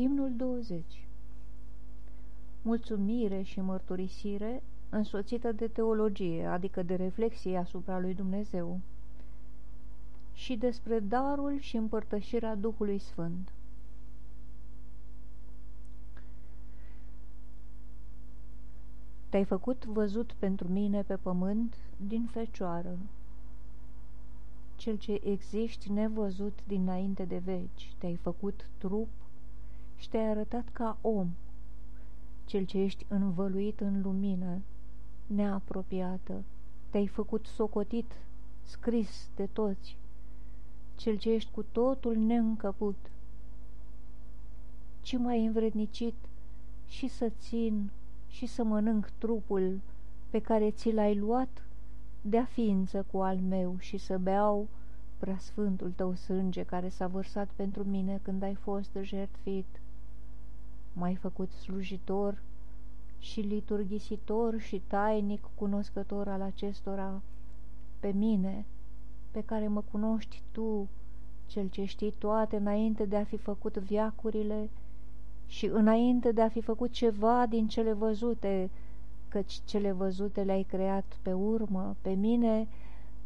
Imnul 20 Mulțumire și mărturisire însoțită de teologie, adică de reflexie asupra lui Dumnezeu. Și despre darul și împărtășirea Duhului Sfânt. Te-ai făcut văzut pentru mine pe pământ din fecioară, cel ce existi nevăzut dinainte de veci, te-ai făcut trup și te-ai arătat ca om, cel ce ești învăluit în lumină, neapropiată, te-ai făcut socotit, scris de toți, cel ce ești cu totul neîncăput, ci mai învrednicit și să țin și să mănânc trupul pe care ți l-ai luat de-a ființă cu al meu și să beau preasfântul tău sânge care s-a vărsat pentru mine când ai fost jertfit. M-ai făcut slujitor și liturghisitor și tainic cunoscător al acestora, pe mine, pe care mă cunoști tu, cel ce știi toate înainte de a fi făcut viacurile și înainte de a fi făcut ceva din cele văzute, căci cele văzute le-ai creat pe urmă, pe mine,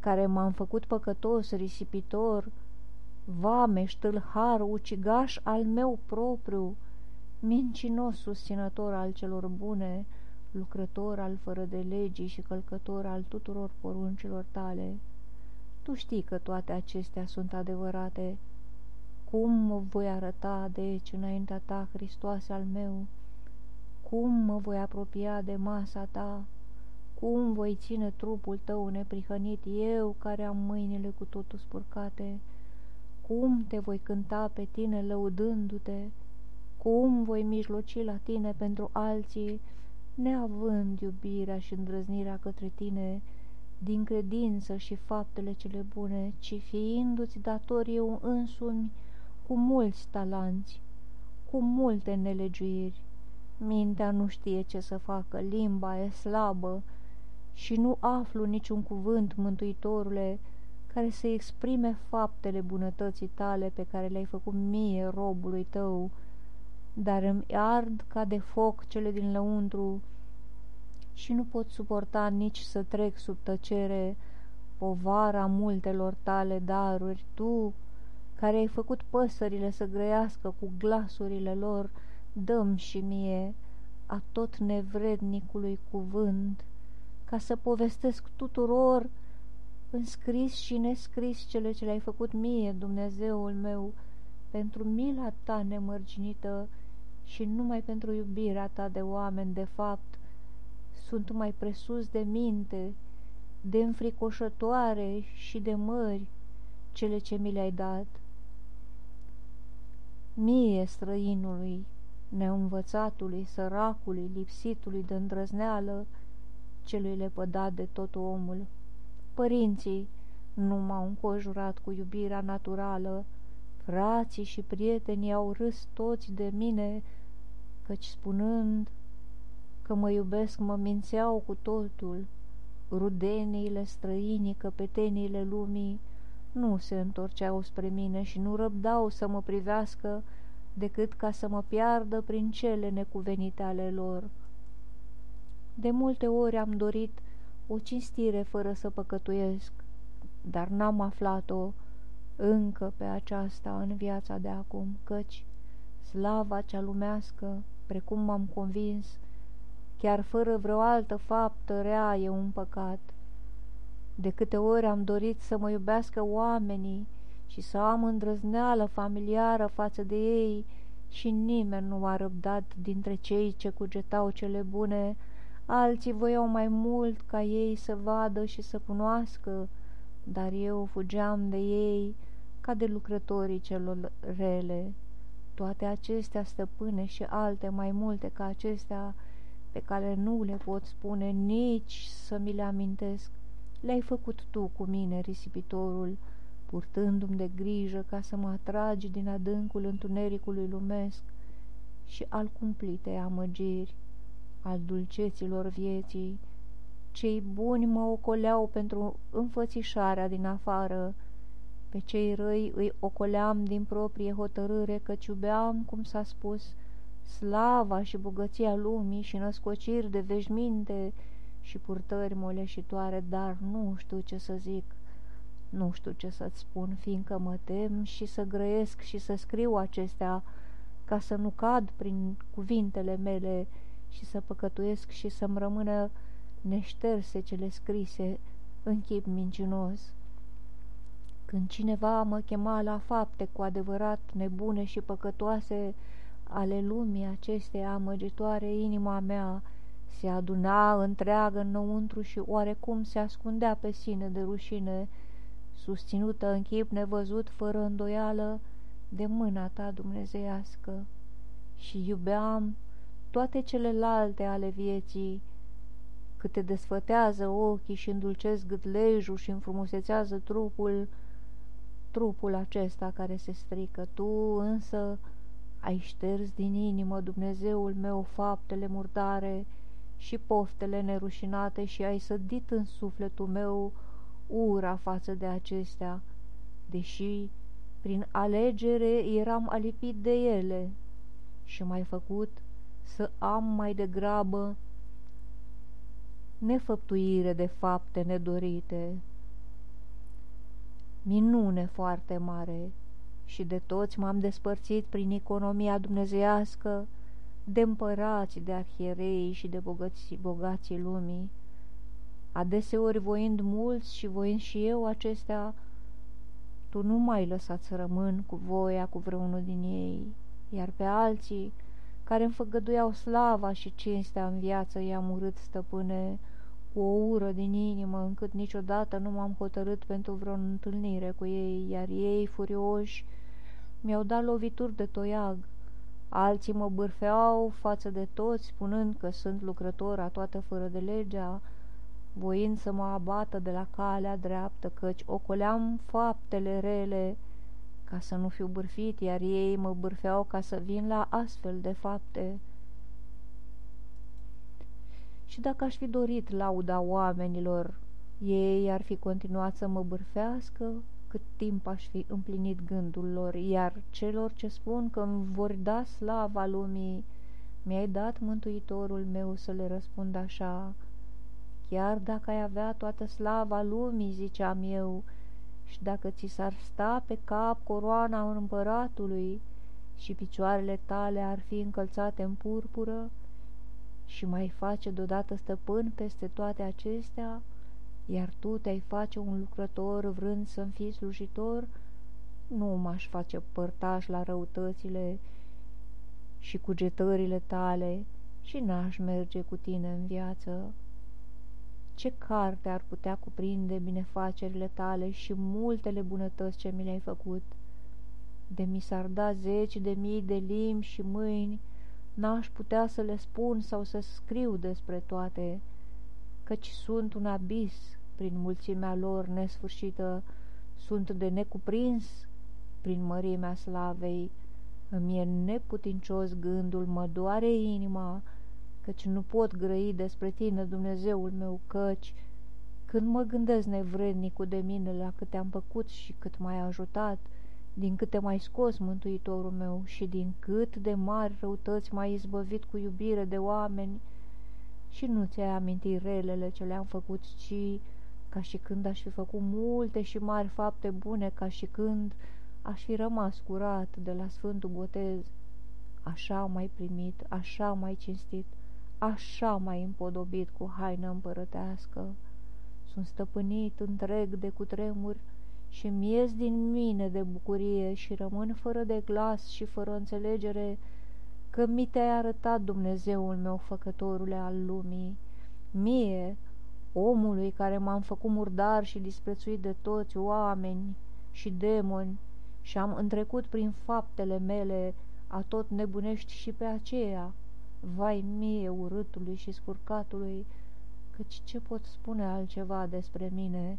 care m-am făcut păcătos, risipitor, vameș, ștâlhar, ucigaș al meu propriu, mincinos susținător al celor bune, lucrător al fără de legii și călcător al tuturor poruncilor tale. Tu știi că toate acestea sunt adevărate. Cum mă voi arăta, deci, înaintea ta, Hristoase al meu? Cum mă voi apropia de masa ta? Cum voi ține trupul tău neprihănit, eu care am mâinile cu totul spurcate? Cum te voi cânta pe tine lăudându-te? Cum voi mijloci la tine pentru alții, neavând iubirea și îndrăznirea către tine, din credință și faptele cele bune, ci fiindu-ți dator eu însumi cu mulți talanți, cu multe nelegiuiri. Mintea nu știe ce să facă, limba e slabă și nu aflu niciun cuvânt, Mântuitorule, care să exprime faptele bunătății tale pe care le-ai făcut mie, robului tău, dar îmi ard ca de foc cele din lăuntru și nu pot suporta nici să trec sub tăcere povara multelor tale daruri, tu, care ai făcut păsările să grăiască cu glasurile lor, dăm și mie a tot nevrednicului cuvânt, ca să povestesc tuturor înscris și nescris cele ce le-ai făcut mie, Dumnezeul meu, pentru mila ta nemărginită și numai pentru iubirea ta de oameni, de fapt, sunt mai presus de minte, de înfricoșătoare și de mări cele ce mi le-ai dat. Mie, străinului, neînvățatului, săracului, lipsitului de îndrăzneală, celui lepădat de tot omul. Părinții nu m-au încojurat cu iubirea naturală, frații și prietenii au râs toți de mine, căci spunând că mă iubesc, mă mințeau cu totul. Rudeniile, străinii, căpeteniile lumii nu se întorceau spre mine și nu răbdau să mă privească decât ca să mă piardă prin cele necuvenite ale lor. De multe ori am dorit o cinstire fără să păcătuiesc, dar n-am aflat-o încă pe aceasta în viața de acum, căci slava cea lumească, precum m-am convins, chiar fără vreo altă faptă rea e un păcat. De câte ori am dorit să mă iubească oamenii și să am îndrăzneală familiară față de ei și nimeni nu a răbdat dintre cei ce cugetau cele bune, alții voiau mai mult ca ei să vadă și să cunoască, dar eu fugeam de ei ca de lucrătorii celor rele. Toate acestea, stăpâne și alte mai multe ca acestea, pe care nu le pot spune nici să mi le amintesc, le-ai făcut tu cu mine, risipitorul, purtându-mi de grijă ca să mă atragi din adâncul întunericului lumesc și al cumplitei amăgiri, al dulceților vieții. Cei buni mă ocoleau pentru înfățișarea din afară, Pe cei răi îi ocoleam din proprie hotărâre, căci iubeam, cum s-a spus, slava și bogăția lumii și născociri de veșminte și purtări moleșitoare, dar nu știu ce să zic, nu știu ce să-ți spun, fiindcă mă tem și să grăiesc și să scriu acestea, ca să nu cad prin cuvintele mele și să păcătuiesc și să-mi rămână neșterse cele scrise în chip mincinos. Când cineva mă chema la fapte cu adevărat nebune și păcătoase ale lumii acesteia amăgitoare, inima mea se aduna întreagă înăuntru și oarecum se ascundea pe sine de rușine, susținută în chip nevăzut, fără îndoială, de mâna ta dumnezeiască. Și iubeam toate celelalte ale vieții, câte desfătează ochii și îndulcesc gâtlejul și înfrumusețează trupul, trupul acesta care se strică. Tu însă ai șters din inimă, Dumnezeul meu, faptele murdare și poftele nerușinate și ai sădit în sufletul meu ura față de acestea, deși prin alegere eram alipit de ele și m-ai făcut să am mai degrabă nefăptuire de fapte nedorite. Minune foarte mare și de toți m-am despărțit prin economia dumnezeiască, de împărați, de arhierei și de bogații, bogații lumii, adeseori voind mulți și voind și eu acestea, tu nu mai lăsat să rămân cu voia cu vreunul din ei, iar pe alții, care îmi făgăduiau slava și cinstea în viață, i-am urât, stăpâne, cu o ură din inimă, încât niciodată nu m-am hotărât pentru vreo întâlnire cu ei, iar ei, furioși, mi-au dat lovituri de toiag. Alții mă bârfeau față de toți, spunând că sunt lucrător a toată fără de legea, voind să mă abată de la calea dreaptă, căci ocoleam faptele rele ca să nu fiu bârfit, iar ei mă bârfeau ca să vin la astfel de fapte. Și dacă aș fi dorit lauda oamenilor, ei ar fi continuat să mă bârfească cât timp aș fi împlinit gândul lor, iar celor ce spun că îmi vor da slava lumii, mi-ai dat Mântuitorul meu să le răspund așa, chiar dacă ai avea toată slava lumii, ziceam eu, și dacă ți s-ar sta pe cap coroana împăratului și picioarele tale ar fi încălțate în purpură și mai face deodată stăpân peste toate acestea, iar tu te-ai face un lucrător vrând să-mi fii slujitor, nu m-aș face părtaș la răutățile și cugetările tale și n-aș merge cu tine în viață. Ce carte ar putea cuprinde binefacerile tale și multele bunătăți ce mi le-ai făcut? De mi s-ar da zeci de mii de limbi și mâini, n-aș putea să le spun sau să scriu despre toate, căci sunt un abis prin mulțimea lor nesfârșită, sunt de necuprins prin mărimea slavei, îmi e neputincios gândul, mă doare inima, căci nu pot grăi despre tine, Dumnezeul meu, căci când mă gândesc nevrednicul de mine la câte am făcut și cât m-ai ajutat, din câte mai scos Mântuitorul meu și din cât de mari răutăți m-ai izbăvit cu iubire de oameni și nu ți-ai amintit relele ce le-am făcut, ci ca și când aș fi făcut multe și mari fapte bune, ca și când aș fi rămas curat de la Sfântul Botez. Așa mai primit, așa mai cinstit, așa mai împodobit cu haină împărătească. Sunt stăpânit întreg de cutremur și miez din mine de bucurie și rămân fără de glas și fără înțelegere că mi te-ai arătat Dumnezeul meu, făcătorule al lumii. Mie, omului care m-am făcut murdar și disprețuit de toți oameni și demoni și am întrecut prin faptele mele a tot nebunești și pe aceea, vai mie urâtului și scurcatului, căci ce pot spune altceva despre mine?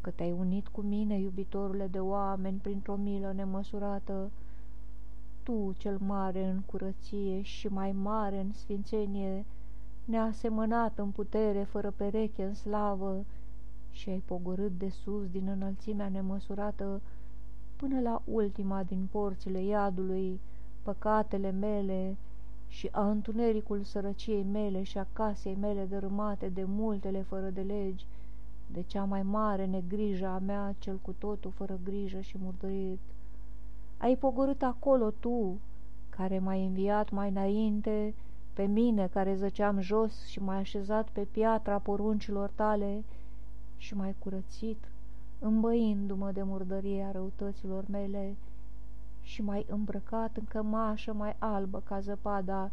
Că te-ai unit cu mine, iubitorule de oameni, printr-o milă nemăsurată, tu, cel mare în curăție și mai mare în sfințenie, neasemănat în putere, fără pereche în slavă, și ai pogorât de sus din înălțimea nemăsurată până la ultima din porțile iadului, păcatele mele și a întunericul sărăciei mele și a casei mele dărâmate de multele fără de legi, de cea mai mare negrijă a mea, cel cu totul fără grijă și murdărit. Ai pogorât acolo tu, care m-ai înviat mai înainte, pe mine care zăceam jos și m-ai așezat pe piatra poruncilor tale și m-ai curățit, îmbăindu-mă de murdăria răutăților mele și m-ai îmbrăcat în cămașă mai albă ca zăpada.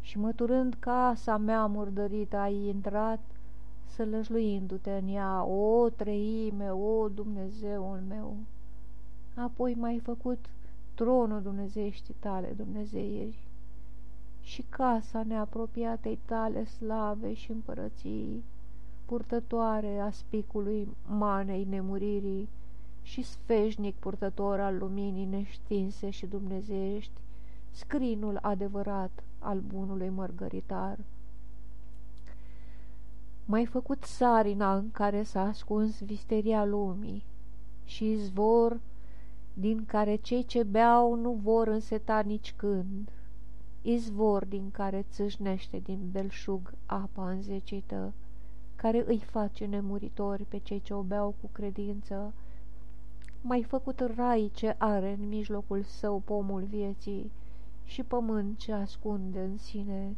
Și măturând casa mea murdărită ai intrat, sălășluindu-te în ea, o treime, o Dumnezeul meu. Apoi m-ai făcut tronul dumnezeieștii tale, Dumnezeieri, și casa neapropiatei tale slave și împărății, purtătoare a spicului manei nemuririi și sfeșnic purtător al luminii neștinse și dumnezeiești, scrinul adevărat al bunului mărgăritar. Mai făcut sarina în care s-a ascuns visteria lumii și izvor din care cei ce beau nu vor înseta nici când, izvor din care țâșnește din belșug apa înzecită, care îi face nemuritori pe cei ce o beau cu credință, mai făcut rai ce are în mijlocul său pomul vieții și pământ ce ascunde în sine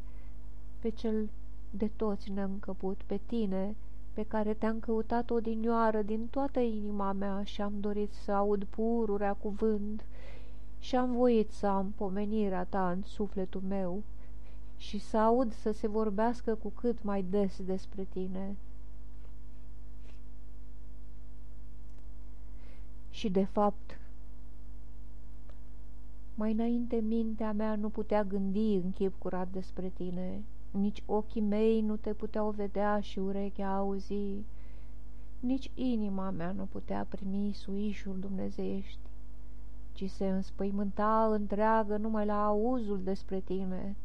pe cel de toți neîncăput, pe tine, pe care te-am căutat odinioară din toată inima mea și am dorit să aud pururea cuvânt și am voit să am pomenirea ta în sufletul meu și să aud să se vorbească cu cât mai des despre tine. Și de fapt, mai înainte mintea mea nu putea gândi în chip curat despre tine, nici ochii mei nu te puteau vedea și urechea auzi, nici inima mea nu putea primi suișul dumnezeiești, ci se înspăimânta întreagă numai la auzul despre tine.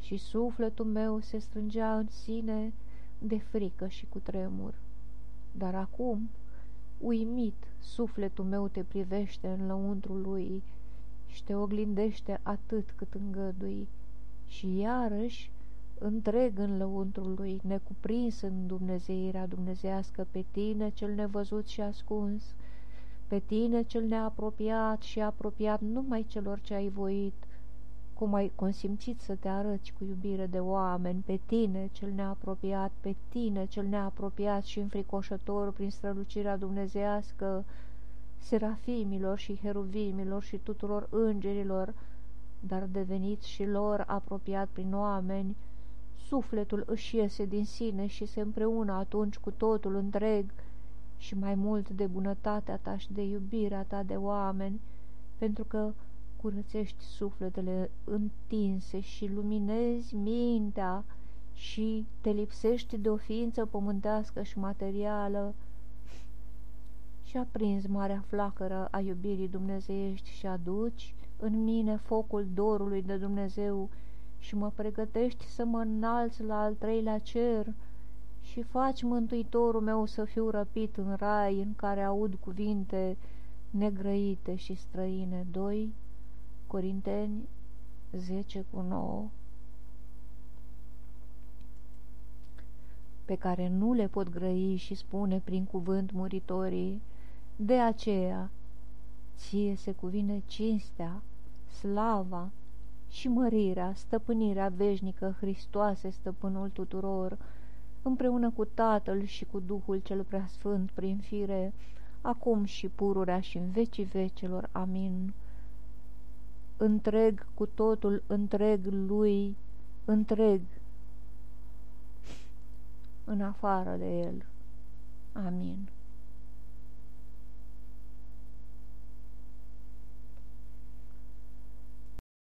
Și sufletul meu se strângea în sine de frică și cu tremur. Dar acum, uimit, sufletul meu te privește în lăuntrul lui și te oglindește atât cât îngădui. Și iarăși întreg în lăuntrul lui, necuprins în dumnezeirea dumnezească pe tine cel nevăzut și ascuns, pe tine cel neapropiat și apropiat numai celor ce ai voit, cum ai consimțit să te arăți cu iubire de oameni, pe tine cel neapropiat, pe tine cel neapropiat și înfricoșător prin strălucirea dumnezească, serafimilor și heruvimilor și tuturor îngerilor, dar devenit și lor apropiat prin oameni, sufletul își iese din sine și se împreună atunci cu totul întreg și mai mult de bunătatea ta și de iubirea ta de oameni, pentru că curățești sufletele întinse și luminezi mintea și te lipsești de o ființă pământească și materială și aprinzi marea flacără a iubirii dumnezeiești și aduci în mine focul dorului de Dumnezeu și mă pregătești să mă înalți la al treilea cer și faci mântuitorul meu să fiu răpit în rai în care aud cuvinte negrăite și străine. 2 Corinteni 10 cu 9 pe care nu le pot grăi și spune prin cuvânt muritorii, de aceea ție se cuvine cinstea, slava, și mărirea, stăpânirea veșnică, Hristoase, stăpânul tuturor, împreună cu Tatăl și cu Duhul cel Preasfânt prin fire, acum și pururea și în vecii vecelor. Amin. Întreg cu totul, întreg lui, întreg, în afară de el. Amin.